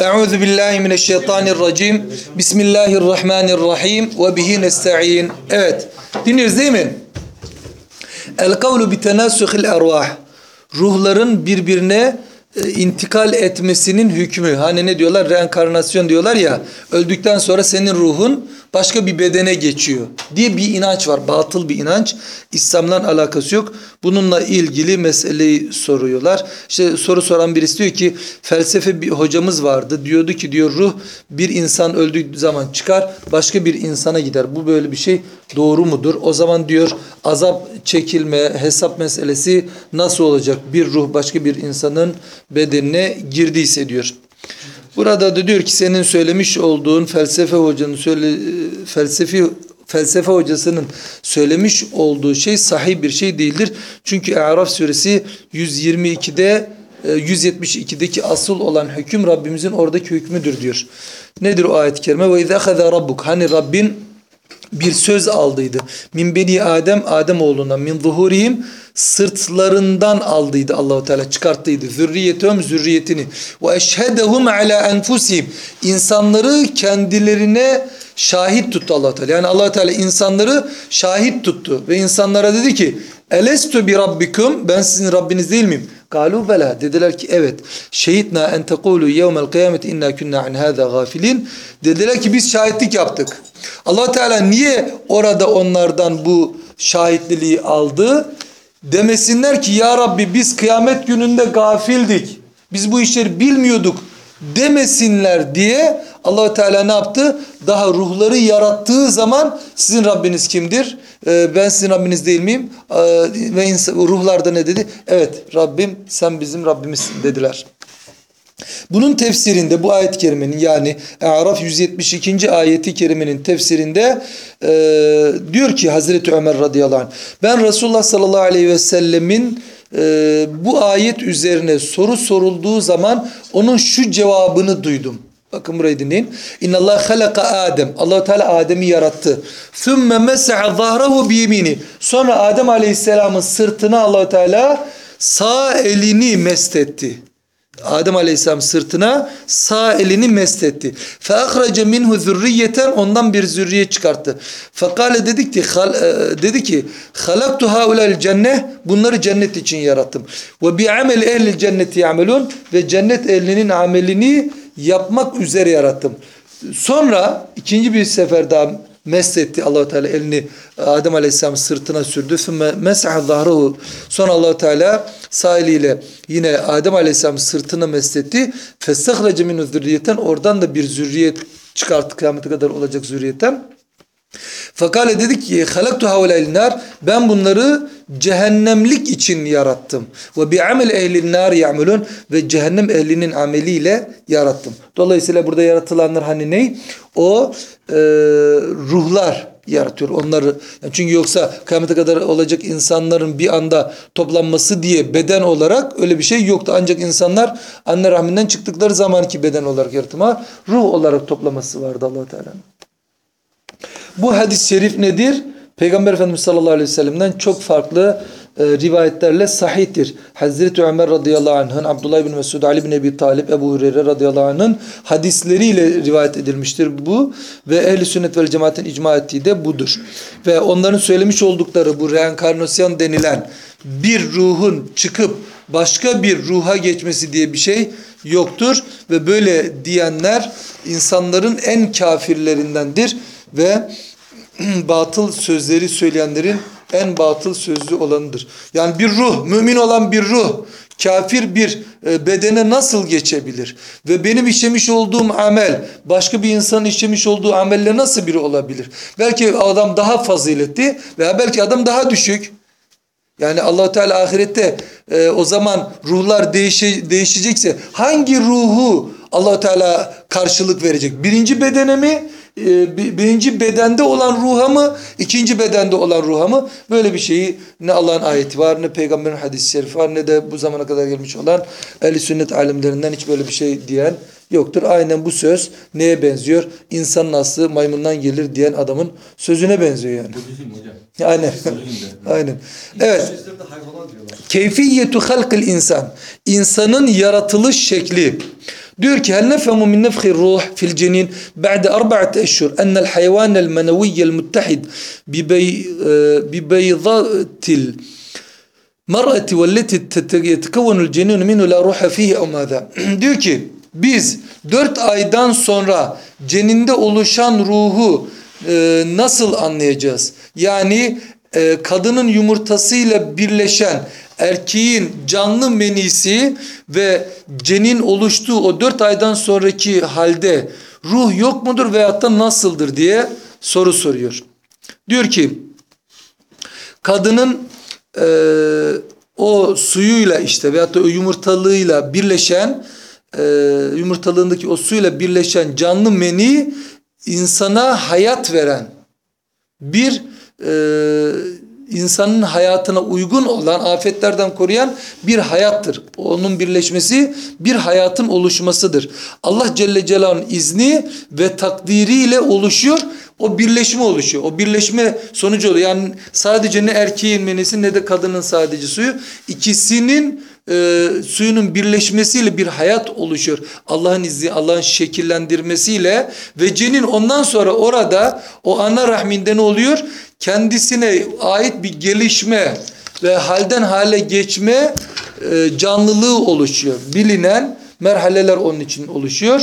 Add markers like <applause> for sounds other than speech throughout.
Euzu billahi mineşşeytanirracim. Bismillahirrahmanirrahim ve bihi nestaîn. Evet. Dinliyoruz değil mi? El kavlu bi tenasuhil ervah. Ruhların birbirine intikal etmesinin hükmü. Hani ne diyorlar? Reenkarnasyon diyorlar ya. Öldükten sonra senin ruhun başka bir bedene geçiyor diye bir inanç var. Batıl bir inanç. İslam'la alakası yok. Bununla ilgili meseleyi soruyorlar. İşte soru soran birisi diyor ki felsefe bir hocamız vardı. Diyordu ki diyor ruh bir insan öldüğü zaman çıkar başka bir insana gider. Bu böyle bir şey doğru mudur? O zaman diyor azap çekilme hesap meselesi nasıl olacak? Bir ruh başka bir insanın bedenine girdiyse diyor. Burada da diyor ki senin söylemiş olduğun felsefe hocanın söyle felsefi felsefe hocasının söylemiş olduğu şey sahih bir şey değildir. Çünkü Araf suresi 122'de 172'deki asıl olan hüküm Rabbimizin oradaki hükmüdür diyor. Nedir o ayet-i kerime? Ve izâ rabbuk. Hani Rabbin bir söz aldıydı. Min beni Adem Adem oğluna min zuhurihim sırtlarından aldıydı Allahu Teala çıkarttıydı. Zürriyetehum zürriyetini ve eşhedehum ala enfusihim. İnsanları kendilerine şahit tuttu Allah Teala. Yani Allah Teala insanları şahit tuttu ve insanlara dedi ki Elestu bi rabbikum ben sizin Rabbiniz değil miyim? Kalu bela dediler ki evet. Şehitna en tekulu yevmel kıyameti inna kunna an hâzâ gafilin. Dediler ki biz şahitlik yaptık. Allah Teala niye orada onlardan bu şahitliliği aldı? Demesinler ki ya Rabbi biz kıyamet gününde gafildik. Biz bu işleri bilmiyorduk demesinler diye allah Teala ne yaptı? Daha ruhları yarattığı zaman sizin Rabbiniz kimdir? Ee, ben sizin Rabbiniz değil miyim? Ee, ve ruhlar da ne dedi? Evet Rabbim sen bizim Rabbimizsin dediler. Bunun tefsirinde bu ayet-i kerimenin yani Araf 172. ayeti kerimenin tefsirinde e, diyor ki Hazreti Ömer radıyallahu anh ben Resulullah sallallahu aleyhi ve sellemin e, bu ayet üzerine soru sorulduğu zaman onun şu cevabını duydum. Bakın burayı dinleyin. İnna Allah halaka Adem. Allahu Teala Adem'i yarattı. Sümme mes'a zahrahu biyemini. Sonra Adem Aleyhisselam'ın sırtına Allahu Teala sağ elini mest etti. Adem Aleyhisselam sırtına sağ elini mest etti. فَاَخْرَجَ مِنْهُ ذُرِّيَّةً Ondan bir zürriye çıkarttı. فَقَالَ dedi ki, dedi ki خَلَقْتُ هَاُلَى الْجَنَّةِ Bunları cennet için yarattım. وَبِعَمَلِ اَهْلِ الْجَنَّةِ يَعْمَلُونَ Ve cennet ehlinin amelini yapmak üzere yarattım. Sonra ikinci bir sefer daha mesetti Allahu Teala elini Adem Aleyhisselam sırtına sürdü. Sümme mesah zahruhu. Sonra Allahu Teala sağ eliyle yine Adem Aleyhisselam sırtına mesetti. Festahrece min zürriyetten oradan da bir zürriyet çıkarttı kıyamete kadar olacak zürriyetten. Fakale dedi ki halaktu havlel ben bunları cehennemlik için yarattım. Ve bi amel ehlin nar ya'melun ve cehennem ehlinin ameliyle yarattım. Dolayısıyla burada yaratılanlar hani ne? O e, ruhlar yaratıyor onları. Yani çünkü yoksa kıyamete kadar olacak insanların bir anda toplanması diye beden olarak öyle bir şey yoktu. Ancak insanlar anne rahminden çıktıkları zamanki beden olarak yaratma ruh olarak toplaması vardı allah Teala'nın. Bu hadis-i şerif nedir? Peygamber Efendimiz sallallahu aleyhi ve sellem'den çok farklı e, rivayetlerle sahihtir. Hazreti Ömer radıyallahu anh'ın, Abdullah bin Mesud, Ali bin Ebi Talib, Ebu Hureyre radıyallahu anh'ın hadisleriyle rivayet edilmiştir bu. Ve ehli sünnet ve cemaatin icma ettiği de budur. Ve onların söylemiş oldukları bu reenkarnasyon denilen bir ruhun çıkıp başka bir ruha geçmesi diye bir şey yoktur. Ve böyle diyenler insanların en kafirlerindendir ve <clears throat> batıl sözleri söyleyenlerin en batıl sözlü olanıdır. Yani bir ruh, mümin olan bir ruh, kafir bir e, bedene nasıl geçebilir? Ve benim işlemiş olduğum amel, başka bir insanın işlemiş olduğu amelle nasıl biri olabilir? Belki adam daha faziletli veya belki adam daha düşük. Yani allah Teala ahirette e, o zaman ruhlar değişe, değişecekse hangi ruhu allah Teala karşılık verecek? Birinci bedene mi? E, birinci bedende olan ruha mı, ikinci bedende olan ruha mı? Böyle bir şeyi ne Allah'ın ayeti var, ne peygamberin hadis-i şerifi var, ne de bu zamana kadar gelmiş olan ehl sünnet alimlerinden hiç böyle bir şey diyen yoktur. Aynen bu söz neye benziyor? İnsanın aslı maymundan gelir diyen adamın sözüne benziyor yani. Aynen. <laughs> Aynen. Evet. Keyfiyetu halkil insan. İnsanın yaratılış şekli. Diyor ki hel nefhemu min nefhi ruh fil cenin ba'de arba'at eşhur enel hayvanel meneviyyel muttahid bi beyzatil mer'ati velleti yetekevvenul ceninu minhu la ruha fihi ev mâzâ. <clears throat> Diyor ki biz dört aydan sonra ceninde oluşan ruhu e, nasıl anlayacağız? Yani e, kadının yumurtasıyla birleşen erkeğin canlı menisi ve cenin oluştuğu o dört aydan sonraki halde ruh yok mudur veyahut da nasıldır diye soru soruyor. Diyor ki kadının e, o suyuyla işte veyahut da o yumurtalığıyla birleşen e, yumurtalığındaki o suyla birleşen canlı meni insana hayat veren bir e, insanın hayatına uygun olan afetlerden koruyan bir hayattır. Onun birleşmesi bir hayatın oluşmasıdır. Allah Celle Celaluhu'nun izni ve takdiriyle oluşuyor. O birleşme oluşuyor. O birleşme sonucu oluyor. Yani sadece ne erkeğin menisi ne de kadının sadece suyu. İkisinin e, suyunun birleşmesiyle bir hayat oluşuyor. Allah'ın izni, Allah'ın şekillendirmesiyle ve cenin ondan sonra orada o ana rahminde ne oluyor? Kendisine ait bir gelişme ve halden hale geçme e, canlılığı oluşuyor. Bilinen merhaleler onun için oluşuyor.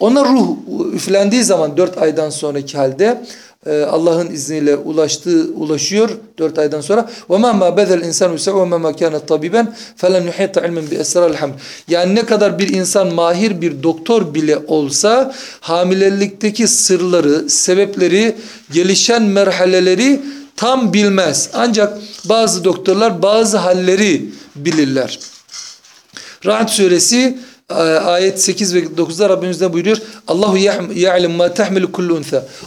Ona ruh üflendiği zaman dört aydan sonraki halde e, Allah'ın izniyle ulaştığı ulaşıyor 4 aydan sonra. Ve ma ma bedel insanu se'u ma ma kana tabiben felen yuhitta ilmen bi esraril hamd. Yani ne kadar bir insan mahir bir doktor bile olsa hamilelikteki sırları, sebepleri, gelişen merhaleleri tam bilmez. Ancak bazı doktorlar bazı halleri bilirler. Rahat suresi ayet 8 ve 9'da Rabbimiz ne buyuruyor? Allahu ya'lem ma tahmilu kullu.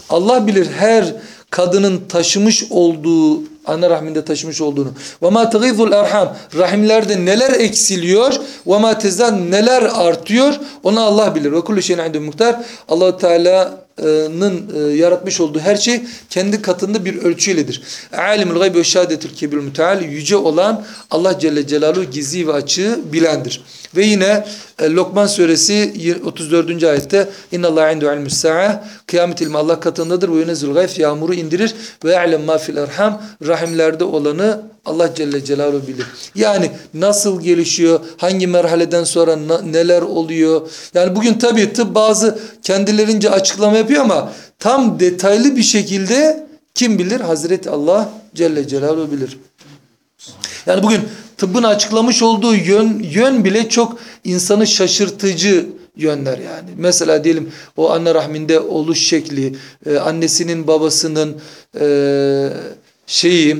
Allah bilir her kadının taşımış olduğu ana rahminde taşımış olduğunu. Ve ma tagizul erham rahimlerde neler eksiliyor ve ma tezdan neler artıyor onu Allah bilir. Ve kullu şeyin inde muhtar. Allah Teala'nın e, yaratmış olduğu her şey kendi katında bir ölçüyledir. Alimul gaybi ve şehadetül kebirül müteal yüce olan Allah Celle Celaluhu gizli ve açığı bilendir. Ve yine e, Lokman suresi 34. ayette İnna Allah indu ilmus sa'a kıyamet ilmi Allah katındadır ve yunezzül gayf yağmuru indirir ve ya'lem ma fil erham rahimlerde olanı Allah Celle Celaluhu bilir. Yani nasıl gelişiyor, hangi merhaleden sonra neler oluyor. Yani bugün tabii tıp bazı kendilerince açıklama yapıyor ama tam detaylı bir şekilde kim bilir? Hazreti Allah Celle Celaluhu bilir. Yani bugün tıbbın açıklamış olduğu yön, yön bile çok insanı şaşırtıcı yönler yani. Mesela diyelim o anne rahminde oluş şekli, e, annesinin babasının e, şeyi,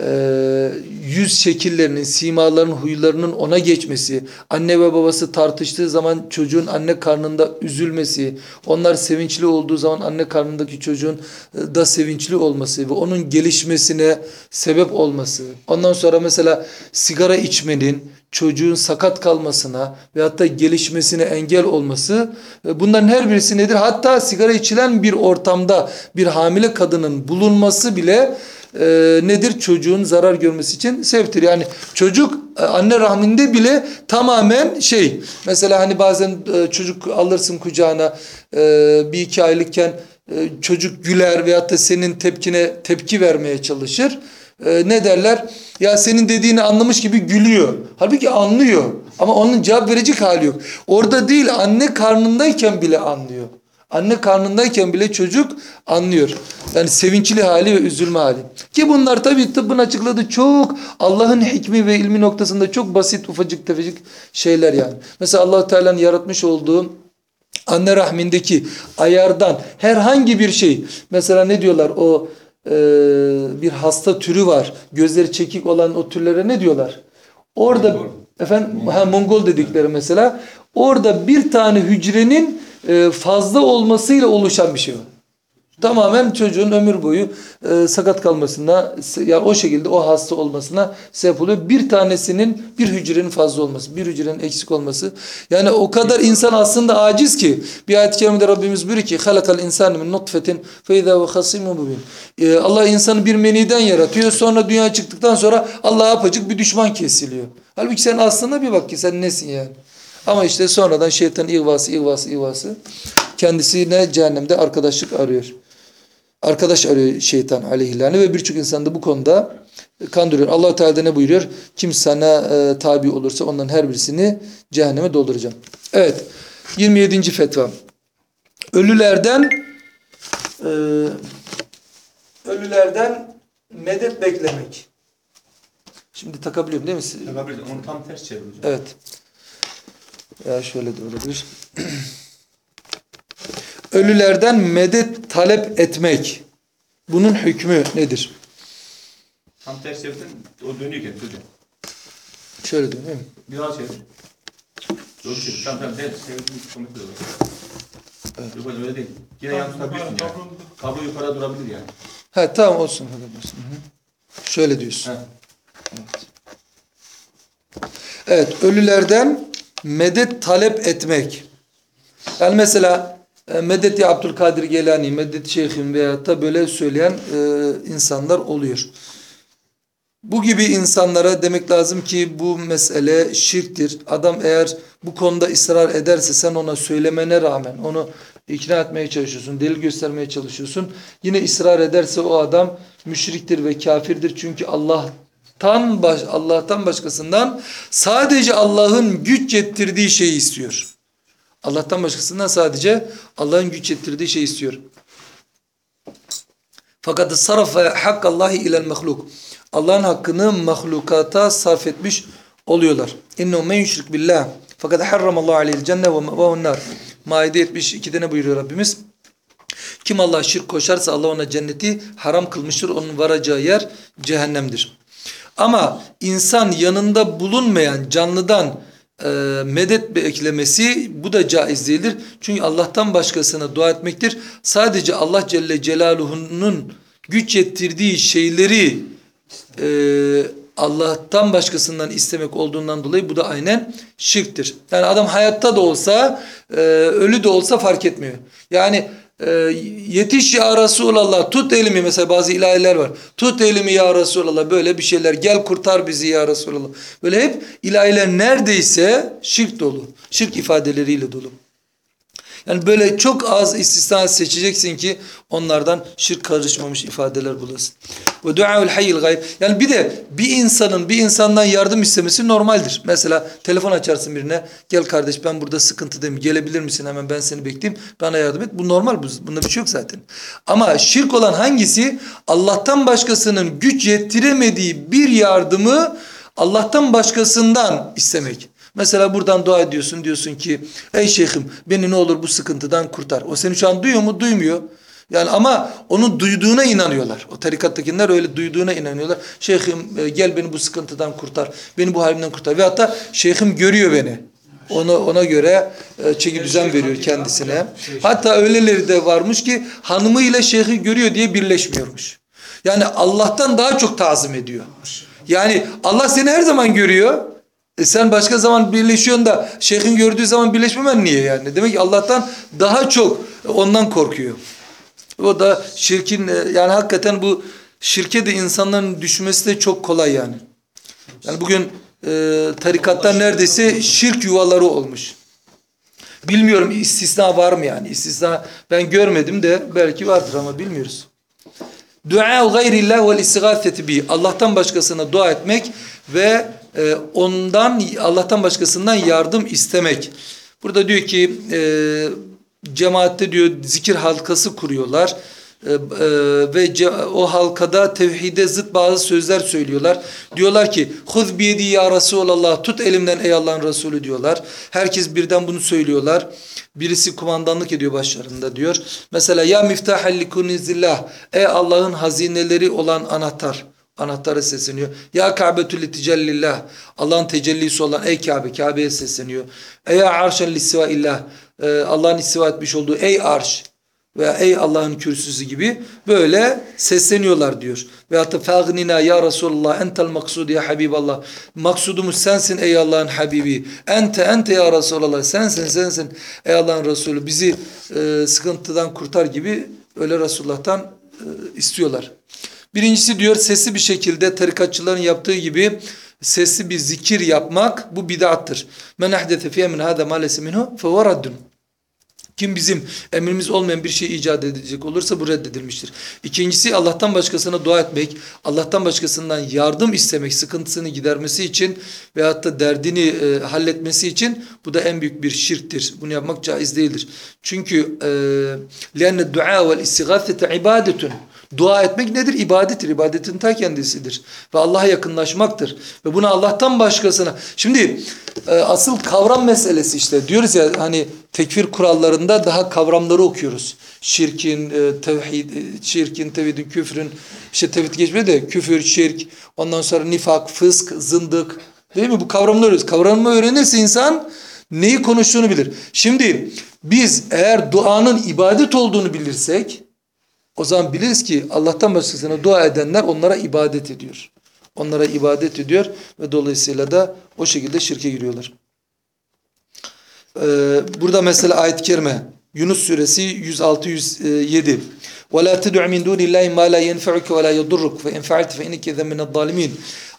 e, yüz şekillerinin, simaların, huylarının ona geçmesi, anne ve babası tartıştığı zaman çocuğun anne karnında üzülmesi, onlar sevinçli olduğu zaman anne karnındaki çocuğun e, da sevinçli olması ve onun gelişmesine sebep olması. Ondan sonra mesela sigara içmenin, çocuğun sakat kalmasına ve hatta gelişmesine engel olması e, bunların her birisi nedir? Hatta sigara içilen bir ortamda bir hamile kadının bulunması bile e, nedir? Çocuğun zarar görmesi için sebeptir. Yani çocuk e, anne rahminde bile tamamen şey mesela hani bazen e, çocuk alırsın kucağına e, bir iki aylıkken e, çocuk güler veyahut da senin tepkine tepki vermeye çalışır. E, ne derler? Ya senin dediğini anlamış gibi gülüyor. Halbuki anlıyor. Ama onun cevap verecek hali yok. Orada değil anne karnındayken bile anlıyor. Anne karnındayken bile çocuk anlıyor. Yani sevinçli hali ve üzülme hali. Ki bunlar tabi tıbbın açıkladığı çok Allah'ın hikmi ve ilmi noktasında çok basit ufacık tefecik şeyler yani. Mesela allah Teala'nın yaratmış olduğu anne rahmindeki ayardan herhangi bir şey. Mesela ne diyorlar o e, bir hasta türü var. Gözleri çekik olan o türlere ne diyorlar? Orada Mongol. efendim ha, Mongol dedikleri mesela. Orada bir tane hücrenin e, fazla olmasıyla oluşan bir şey o. Tamamen çocuğun ömür boyu e, sakat kalmasına, yani o şekilde o hasta olmasına sebep oluyor. Bir tanesinin bir hücrenin fazla olması, bir hücrenin eksik olması. Yani o kadar insan aslında aciz ki. Bir ayet-i kerimede Rabbimiz buyuruyor ki halakal insanu min nutfetin fe izâ ve hasîmû mubin. E, Allah insanı bir meniden yaratıyor. Sonra dünya çıktıktan sonra Allah apacık bir düşman kesiliyor. Halbuki sen aslında bir bak ki sen nesin yani. Ama işte sonradan şeytanın ihvası, ihvası, ihvası kendisine cehennemde arkadaşlık arıyor. Arkadaş arıyor şeytan aleyhillâne ve birçok insan da bu konuda kandırıyor. allah Teala ne buyuruyor? Kim sana e, tabi olursa onların her birisini cehenneme dolduracağım. Evet. 27. fetva. Ölülerden e, ölülerden medet beklemek. Şimdi takabiliyorum değil mi? siz? Yapabiliriz. Onu tam ters çevireceğim. Evet. Ya şöyle de olabilir. <clears throat> Ölülerden medet talep etmek. Bunun hükmü nedir? Tam ters çevirdin. O dönüyorken dönüyor. Şöyle dönüyor mu? Bir daha çevir. Doğru çevir. Tam tam ters çevirdin. Komik olur. Evet. Yok öyle değil. Yine yan tutabiliyorsun yani. Kablo yukarıda durabilir yani. Ha tamam olsun. Hadi olsun. Hı hı. Şöyle diyorsun. Ha. Evet, ölülerden medet talep etmek. Yani mesela e, medet ya Abdülkadir Gelani, medet şeyhim veyahut da böyle söyleyen e, insanlar oluyor. Bu gibi insanlara demek lazım ki bu mesele şirktir. Adam eğer bu konuda ısrar ederse sen ona söylemene rağmen onu ikna etmeye çalışıyorsun, delil göstermeye çalışıyorsun. Yine ısrar ederse o adam müşriktir ve kafirdir. Çünkü Allah'tan baş, Allah'tan başkasından sadece Allah'ın güç yettirdiği şeyi istiyor. Allah'tan başkasından sadece Allah'ın güç yettirdiği şeyi istiyor. Fakat sarfa hakkallahi ilel mahluk. Allah'ın hakkını mahlukata sarf etmiş oluyorlar. İnnehu men yushrik billah fakat harramallahu aleyhil cenne ve ma'vahu'n nar. Maide 72'de ne buyuruyor Rabbimiz? Kim Allah'a şirk koşarsa Allah ona cenneti haram kılmıştır. Onun varacağı yer cehennemdir. Ama insan yanında bulunmayan canlıdan e, medet beklemesi bu da caiz değildir. Çünkü Allah'tan başkasına dua etmektir. Sadece Allah Celle Celaluhu'nun güç yettirdiği şeyleri e, Allah'tan başkasından istemek olduğundan dolayı bu da aynen şirktir. Yani adam hayatta da olsa e, ölü de olsa fark etmiyor. Yani e, yetiş ya Resulallah tut elimi mesela bazı ilahiler var. Tut elimi ya Resulallah böyle bir şeyler gel kurtar bizi ya Resulallah. Böyle hep ilahiler neredeyse şirk dolu. Şirk ifadeleriyle dolu. Yani böyle çok az istisna seçeceksin ki onlardan şirk karışmamış ifadeler bulasın. Ve duaul hayyil gayb. Yani bir de bir insanın bir insandan yardım istemesi normaldir. Mesela telefon açarsın birine. Gel kardeş ben burada sıkıntıdayım. Gelebilir misin hemen ben seni bekleyeyim. Bana yardım et. Bu normal. Bunda bir şey yok zaten. Ama şirk olan hangisi? Allah'tan başkasının güç yettiremediği bir yardımı Allah'tan başkasından istemek. Mesela buradan dua ediyorsun diyorsun ki ey şeyhim beni ne olur bu sıkıntıdan kurtar. O seni şu an duyuyor mu? Duymuyor. Yani ama onun duyduğuna inanıyorlar. O tarikattakiler öyle duyduğuna inanıyorlar. Şeyhim e, gel beni bu sıkıntıdan kurtar. Beni bu halimden kurtar. Ve hatta şeyhim görüyor beni. Ona, ona göre e, çeki düzen veriyor kendisine. Hatta öyleleri de varmış ki hanımıyla şeyhi görüyor diye birleşmiyormuş. Yani Allah'tan daha çok tazim ediyor. Yani Allah seni her zaman görüyor. E sen başka zaman birleşiyorsun da şeyhin gördüğü zaman birleşmemen niye yani? Demek ki Allah'tan daha çok ondan korkuyor. O da şirkin e, yani hakikaten bu şirke de insanların düşmesi de çok kolay yani. Yani bugün e, tarikatlar neredeyse şirk yuvaları olmuş. Bilmiyorum istisna var mı yani? İstisna ben görmedim de belki vardır ama bilmiyoruz. Dua gayrillah vel istigâfeti bi. Allah'tan başkasına dua etmek ve e, ondan Allah'tan başkasından yardım istemek. Burada diyor ki e, cemaatte diyor zikir halkası kuruyorlar. E, e, ve o halkada tevhide zıt bazı sözler söylüyorlar. Diyorlar ki huz biyedi ya Resulallah tut elimden ey Allah'ın Resulü diyorlar. Herkes birden bunu söylüyorlar. Birisi kumandanlık ediyor başlarında diyor. Mesela ya miftahel likunizillah ey Allah'ın hazineleri olan anahtar anahtarı sesleniyor. Ya Ka'betül ticellillah. Allah'ın tecellisi olan ey Kabe. Kabe'ye sesleniyor. Ey arşen illah. Ee, Allah'ın istiva etmiş olduğu ey arş veya ey Allah'ın kürsüsü gibi böyle sesleniyorlar diyor. Ve hatta fagnina ya Resulullah entel maksud ya Habiballah. Maksudumuz sensin ey Allah'ın Habibi. Ente ente ya Resulullah sensin sensin ey Allah'ın Resulü. Bizi e, sıkıntıdan kurtar gibi öyle Resulullah'tan e, istiyorlar. Birincisi diyor sesli bir şekilde tarikatçıların yaptığı gibi sesli bir zikir yapmak bu bid'attır. Men ahdese fiye min hâzâ mâ leyse minhu fehuve raddun. Kim bizim emrimiz olmayan bir şey icat edecek olursa bu reddedilmiştir. İkincisi Allah'tan başkasına dua etmek, Allah'tan başkasından yardım istemek, sıkıntısını gidermesi için veyahut da derdini e, halletmesi için bu da en büyük bir şirktir. Bunu yapmak caiz değildir. Çünkü e, لَاَنَّ الدُّعَا وَالْاِسْتِغَاثَةَ عِبَادَةٌ Dua etmek nedir? İbadettir. İbadetin ta kendisidir. Ve Allah'a yakınlaşmaktır. Ve bunu Allah'tan başkasına. Şimdi e, asıl kavram meselesi işte. Diyoruz ya hani tekfir kurallarında daha kavramları okuyoruz. Şirkin, e, tevhid, e, şirkin, tevhidin, küfrün. işte tevhid geçmedi de küfür, şirk, ondan sonra nifak, fısk, zındık. Değil mi? Bu kavramları öğreniyoruz. Kavramı öğrenirse insan neyi konuştuğunu bilir. Şimdi biz eğer duanın ibadet olduğunu bilirsek o zaman biliriz ki Allah'tan başkasına dua edenler onlara ibadet ediyor. Onlara ibadet ediyor ve dolayısıyla da o şekilde şirke giriyorlar. Ee, burada mesela ayet-i kerime Yunus suresi 106-107 وَلَا تَدُعْ مِنْ دُونِ اللّٰهِ مَا لَا يَنْفَعُكَ وَلَا يَضُرُّكَ فَاِنْ فَعَلْتِ فَاِنِكَ ذَا مِنَ الظَّالِمِينَ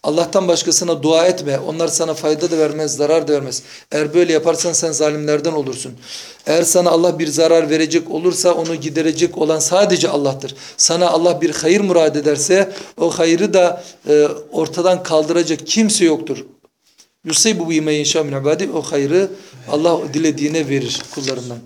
Allah'tan başkasına dua etme. Onlar sana fayda da vermez, zarar da vermez. Eğer böyle yaparsan sen zalimlerden olursun. Eğer sana Allah bir zarar verecek olursa onu giderecek olan sadece Allah'tır. Sana Allah bir hayır murad ederse o hayrı da e, ortadan kaldıracak kimse yoktur. Yusibu bime yeşâ min ibâdi o hayrı Allah dilediğine verir kullarından.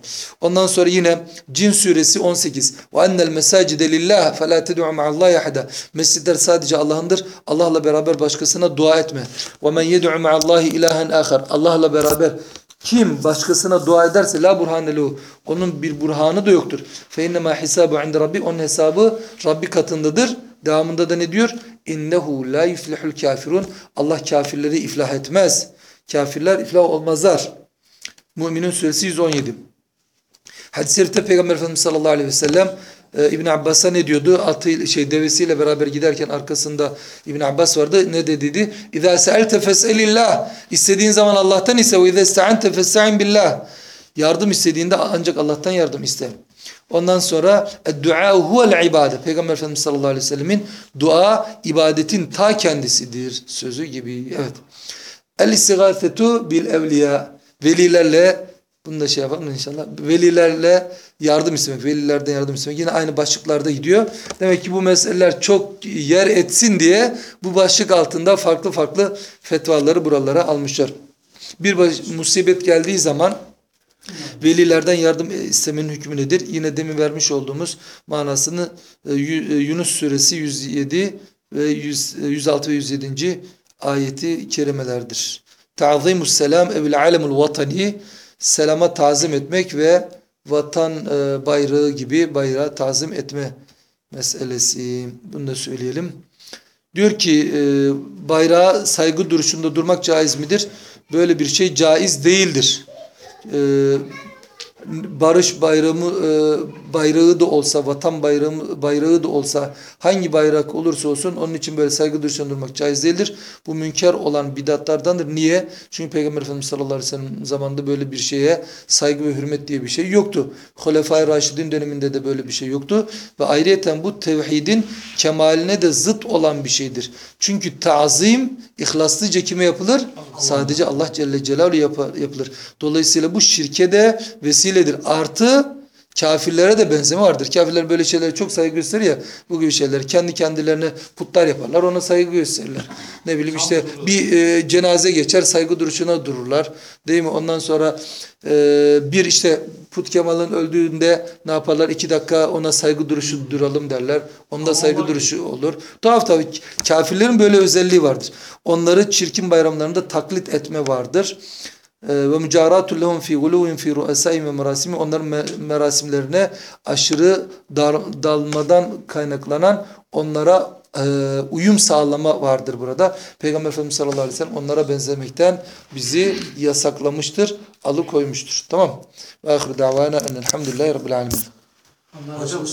Ondan sonra yine Cin suresi 18. Ve ennel mesacide lillah fe la ted'u ma'allahi ahada. Mescidler sadece Allah'ındır. Allah'la beraber başkasına dua etme. Ve men yed'u ma'allahi ilahen ahar. Allah'la beraber kim başkasına dua ederse la burhane lehu. Onun bir burhanı da yoktur. Fe innema hisabu inde rabbi. Onun hesabı Rabbi katındadır. Devamında da ne diyor? İnnehu la yuflihul kafirun. Allah kafirleri iflah etmez. Kafirler iflah olmazlar. Müminun suresi 117. Hadis-i şerifte Peygamber Efendimiz sallallahu aleyhi ve sellem e, İbn Abbas'a ne diyordu? Atı şey devesiyle beraber giderken arkasında İbn Abbas vardı. Ne dedi? İza sa'alte fes'elillah. İstediğin zaman Allah'tan ise ve iza ista'ante festa'in billah. Yardım istediğinde ancak Allah'tan yardım iste. Ondan sonra dua huvel ibadet. Peygamber Efendimiz sallallahu aleyhi ve sellemin dua ibadetin ta kendisidir sözü gibi. Evet. El istigâfetu bil evliya. Velilerle bunu da şey yapalım inşallah. Velilerle yardım istemek, velilerden yardım istemek yine aynı başlıklarda gidiyor. Demek ki bu meseleler çok yer etsin diye bu başlık altında farklı farklı fetvaları buralara almışlar. Bir musibet geldiği zaman Velilerden yardım istemenin hükmü nedir? Yine demin vermiş olduğumuz manasını e, Yunus suresi 107 ve 100, 106 ve 107. ayeti kerimelerdir. Ta'zimus selam evil alemul vatani selama tazim etmek ve vatan e, bayrağı gibi bayrağı tazim etme meselesi. Bunu da söyleyelim. Diyor ki e, bayrağa saygı duruşunda durmak caiz midir? Böyle bir şey caiz değildir e, barış bayramı e, bayrağı da olsa, vatan bayrağı, bayrağı da olsa, hangi bayrak olursa olsun onun için böyle saygı duruşunda durmak caiz değildir. Bu münker olan bidatlardandır. Niye? Çünkü Peygamber Efendimiz sallallahu aleyhi ve sellem zamanında böyle bir şeye saygı ve hürmet diye bir şey yoktu. Hulefai Raşidin döneminde de böyle bir şey yoktu. Ve ayrıyeten bu tevhidin kemaline de zıt olan bir şeydir. Çünkü tazim ihlaslıca kime yapılır? Allah. Sadece Allah Celle Celaluhu yapılır. Dolayısıyla bu şirke de vesiledir. Artı kafirlere de benzeme vardır. Kafirler böyle şeylere çok saygı gösterir ya bu gibi şeyler. Kendi kendilerine putlar yaparlar ona saygı gösterirler. Ne bileyim işte bir e, cenaze geçer saygı duruşuna dururlar. Değil mi? Ondan sonra e, bir işte Put Kemal'ın öldüğünde ne yaparlar? İki dakika ona saygı duruşu duralım derler. Onda saygı duruşu olur. Tuhaf tabii kafirlerin böyle özelliği vardır. Onları çirkin bayramlarında taklit etme vardır ve mücaratul lehum fi guluvin fi ru'asaihim ve merasimi onların merasimlerine aşırı dar, dalmadan kaynaklanan onlara e, uyum sağlama vardır burada. Peygamber Efendimiz sallallahu aleyhi ve sellem onlara benzemekten bizi yasaklamıştır, alıkoymuştur. Tamam. Ve ahir davana enelhamdülillahi rabbil alemin. Hocam